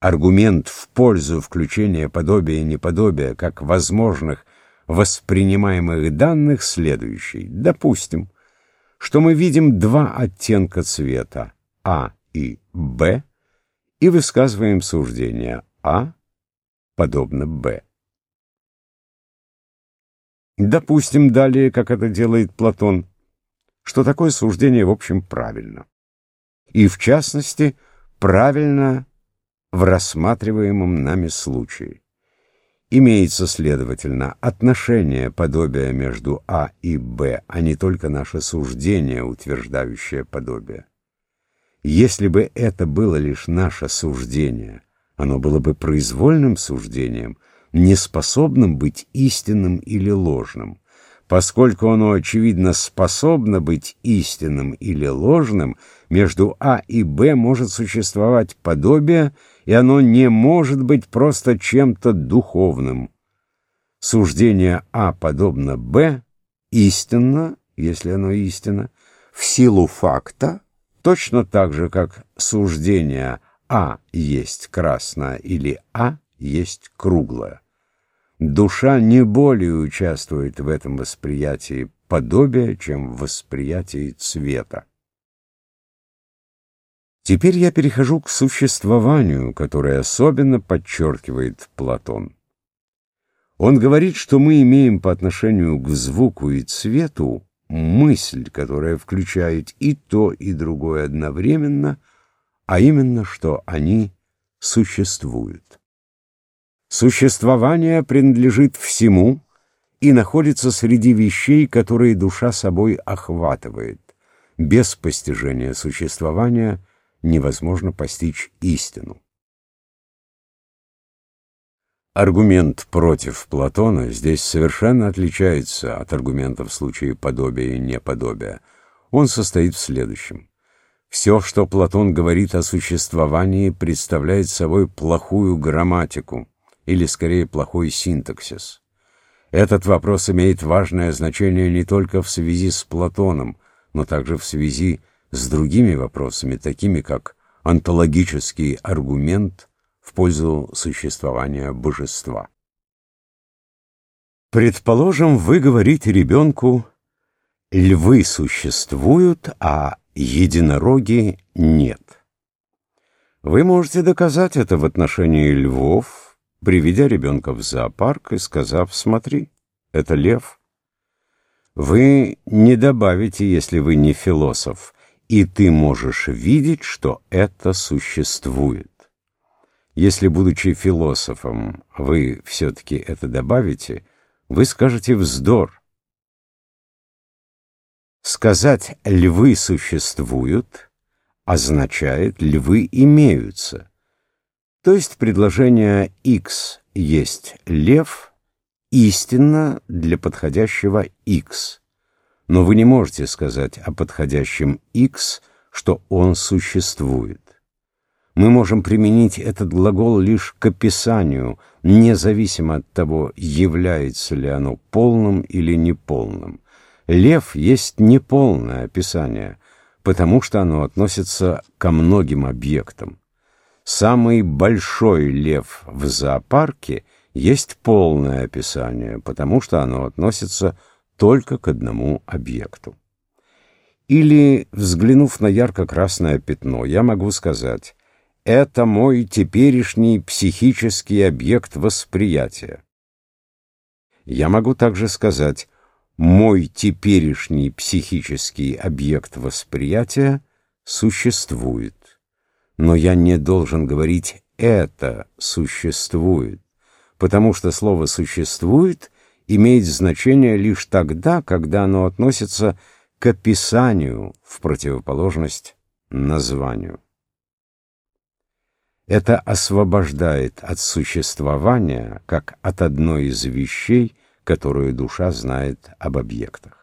аргумент в пользу включения подобия и неподобия как возможных воспринимаемых данных следующий. Допустим, что мы видим два оттенка цвета А и Б и высказываем суждение А подобно Б. Допустим далее, как это делает Платон, что такое суждение в общем правильно. И в частности, правильно в рассматриваемом нами случае. Имеется, следовательно, отношение подобия между А и Б, а не только наше суждение, утверждающее подобие. Если бы это было лишь наше суждение, оно было бы произвольным суждением, неспособным быть истинным или ложным. Поскольку оно, очевидно, способно быть истинным или ложным, между А и Б может существовать подобие, и оно не может быть просто чем-то духовным. Суждение А подобно Б истинно, если оно истинно, в силу факта, точно так же, как суждение А есть красное или А есть круглое. Душа не более участвует в этом восприятии подобия, чем в восприятии цвета. Теперь я перехожу к существованию, которое особенно подчеркивает Платон. Он говорит, что мы имеем по отношению к звуку и цвету мысль, которая включает и то, и другое одновременно, а именно, что они существуют. Существование принадлежит всему и находится среди вещей, которые душа собой охватывает. Без постижения существования невозможно постичь истину. Аргумент против Платона здесь совершенно отличается от аргумента в случае подобия и неподобия. Он состоит в следующем. Все, что Платон говорит о существовании, представляет собой плохую грамматику или скорее плохой синтаксис. Этот вопрос имеет важное значение не только в связи с Платоном, но также в связи с другими вопросами, такими как онтологический аргумент в пользу существования божества. Предположим, вы говорите ребенку «львы существуют, а единороги нет». Вы можете доказать это в отношении львов, приведя ребенка в зоопарк и сказав «Смотри, это лев». Вы не добавите, если вы не философ, и ты можешь видеть, что это существует. Если, будучи философом, вы все-таки это добавите, вы скажете «вздор». Сказать «львы существуют» означает «львы имеются». То есть предложение X есть лев истинно для подходящего X. Но вы не можете сказать о подходящем X, что он существует. Мы можем применить этот глагол лишь к описанию, независимо от того, является ли оно полным или неполным. Лев есть неполное описание, потому что оно относится ко многим объектам. Самый большой лев в зоопарке есть полное описание, потому что оно относится только к одному объекту. Или, взглянув на ярко-красное пятно, я могу сказать, это мой теперешний психический объект восприятия. Я могу также сказать, мой теперешний психический объект восприятия существует но я не должен говорить «это существует», потому что слово «существует» имеет значение лишь тогда, когда оно относится к описанию в противоположность названию. Это освобождает от существования, как от одной из вещей, которую душа знает об объектах.